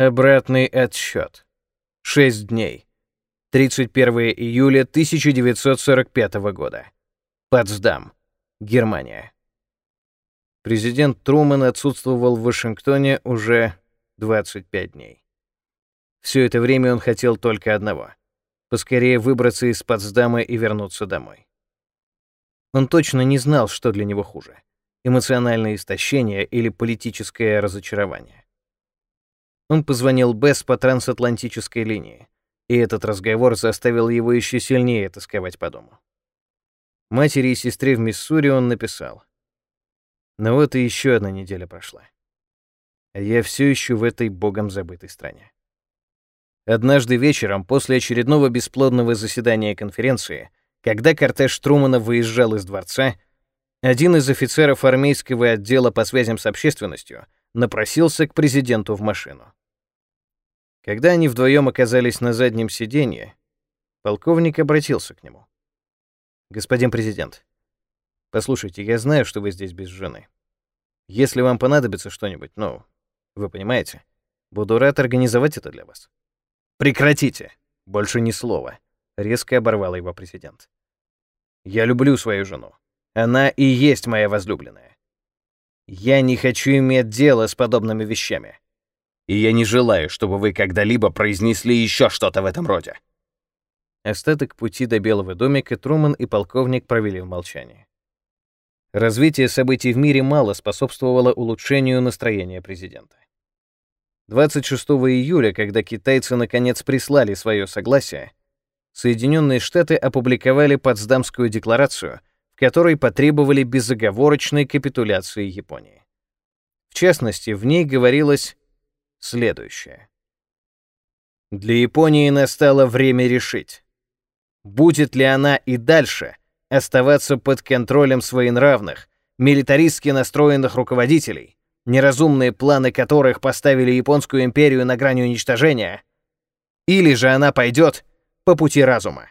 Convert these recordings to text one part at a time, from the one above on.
Обратный отсчет. Шесть дней. 31 июля 1945 года. Потсдам, Германия. Президент Трумэн отсутствовал в Вашингтоне уже 25 дней. Все это время он хотел только одного — поскорее выбраться из Потсдама и вернуться домой. Он точно не знал, что для него хуже — эмоциональное истощение или политическое разочарование. Он позвонил Бесс по трансатлантической линии, и этот разговор заставил его еще сильнее тосковать по дому. Матери и сестре в Миссури он написал. Но вот и еще одна неделя прошла. А я все еще в этой богом забытой стране. Однажды вечером, после очередного бесплодного заседания конференции, когда кортеж Трумана выезжал из дворца, один из офицеров армейского отдела по связям с общественностью напросился к президенту в машину. Когда они вдвоем оказались на заднем сиденье, полковник обратился к нему. «Господин президент, послушайте, я знаю, что вы здесь без жены. Если вам понадобится что-нибудь, ну, вы понимаете, буду рад организовать это для вас». «Прекратите! Больше ни слова!» — резко оборвал его президент. «Я люблю свою жену. Она и есть моя возлюбленная. Я не хочу иметь дело с подобными вещами и я не желаю, чтобы вы когда-либо произнесли еще что-то в этом роде». Остаток пути до Белого домика Труман и полковник провели в молчании. Развитие событий в мире мало способствовало улучшению настроения президента. 26 июля, когда китайцы наконец прислали свое согласие, Соединенные Штаты опубликовали Потсдамскую декларацию, в которой потребовали безоговорочной капитуляции Японии. В частности, в ней говорилось следующее. Для Японии настало время решить, будет ли она и дальше оставаться под контролем своенравных, милитаристски настроенных руководителей, неразумные планы которых поставили японскую империю на грани уничтожения, или же она пойдет по пути разума.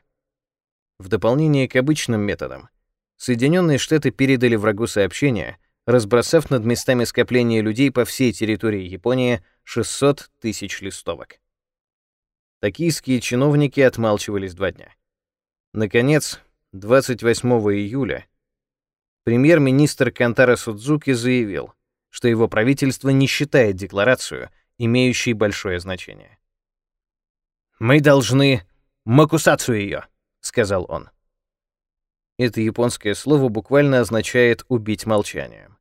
В дополнение к обычным методам, Соединенные Штаты передали врагу сообщение, разбросав над местами скопления людей по всей территории Японии 600 тысяч листовок. Токийские чиновники отмалчивались два дня. Наконец, 28 июля премьер-министр Кантара Судзуки заявил, что его правительство не считает декларацию, имеющей большое значение. «Мы должны макусацию ее», — сказал он. Это японское слово буквально означает «убить молчанием».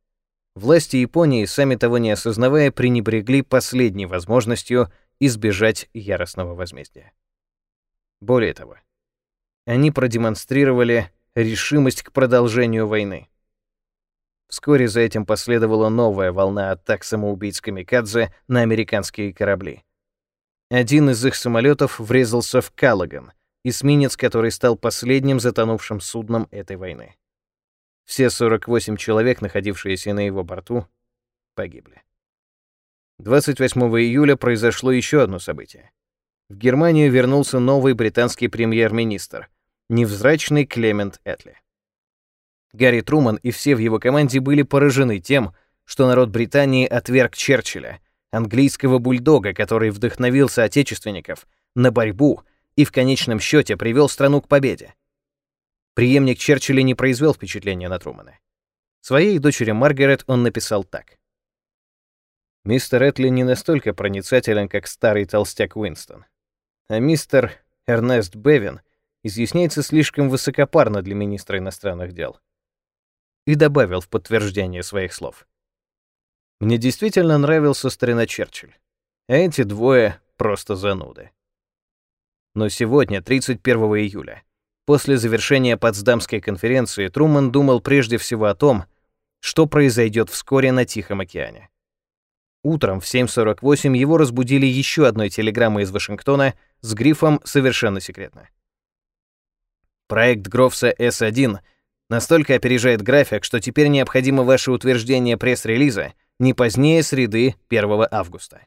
Власти Японии, сами того не осознавая, пренебрегли последней возможностью избежать яростного возмездия. Более того, они продемонстрировали решимость к продолжению войны. Вскоре за этим последовала новая волна атак самоубийц камикадзе на американские корабли. Один из их самолетов врезался в Каллаган, эсминец, который стал последним затонувшим судном этой войны. Все 48 человек, находившиеся на его борту, погибли. 28 июля произошло еще одно событие. В Германию вернулся новый британский премьер-министр, невзрачный Клемент Этли. Гарри Труман и все в его команде были поражены тем, что народ Британии отверг Черчилля, английского бульдога, который вдохновил соотечественников на борьбу и в конечном счете привел страну к победе. Приемник Черчилля не произвел впечатления на Трумана. Своей дочери Маргарет он написал так. «Мистер Этли не настолько проницателен, как старый толстяк Уинстон. А мистер Эрнест Бевин изъясняется слишком высокопарно для министра иностранных дел». И добавил в подтверждение своих слов. «Мне действительно нравился старина Черчилль, а эти двое — просто зануды». Но сегодня, 31 июля, После завершения Потсдамской конференции Труман думал прежде всего о том, что произойдет вскоре на Тихом океане. Утром в 7.48 его разбудили еще одной телеграммой из Вашингтона с грифом «Совершенно секретно». Проект Грофса С1 настолько опережает график, что теперь необходимо ваше утверждение пресс-релиза не позднее среды 1 августа.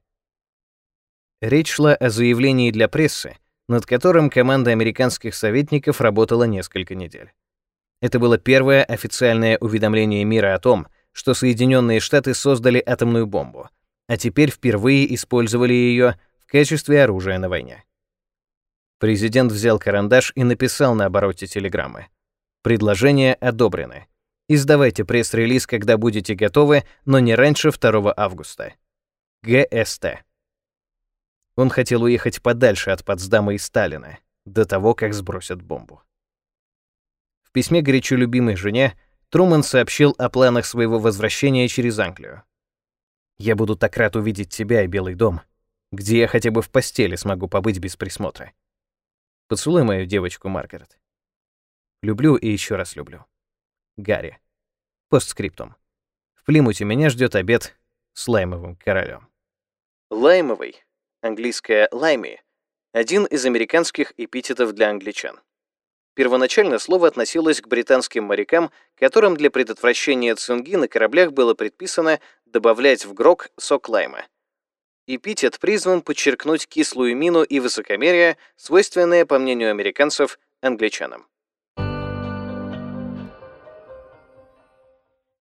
Речь шла о заявлении для прессы, над которым команда американских советников работала несколько недель. Это было первое официальное уведомление мира о том, что Соединенные Штаты создали атомную бомбу, а теперь впервые использовали ее в качестве оружия на войне. Президент взял карандаш и написал на обороте телеграммы. Предложения одобрены. Издавайте пресс-релиз, когда будете готовы, но не раньше 2 августа. ГСТ. Он хотел уехать подальше от Потсдама и Сталина, до того, как сбросят бомбу. В письме горячо любимой жене Труман сообщил о планах своего возвращения через Англию. «Я буду так рад увидеть тебя и Белый дом, где я хотя бы в постели смогу побыть без присмотра. Поцелуй мою девочку Маргарет. Люблю и еще раз люблю. Гарри. Постскриптум. В Плимуте меня ждет обед с лаймовым королем. Лаймовый, английское лайми, один из американских эпитетов для англичан. Первоначально слово относилось к британским морякам, которым для предотвращения цунги на кораблях было предписано добавлять в грог сок лайма. Эпитет призван подчеркнуть кислую мину и высокомерие, свойственное, по мнению американцев, англичанам.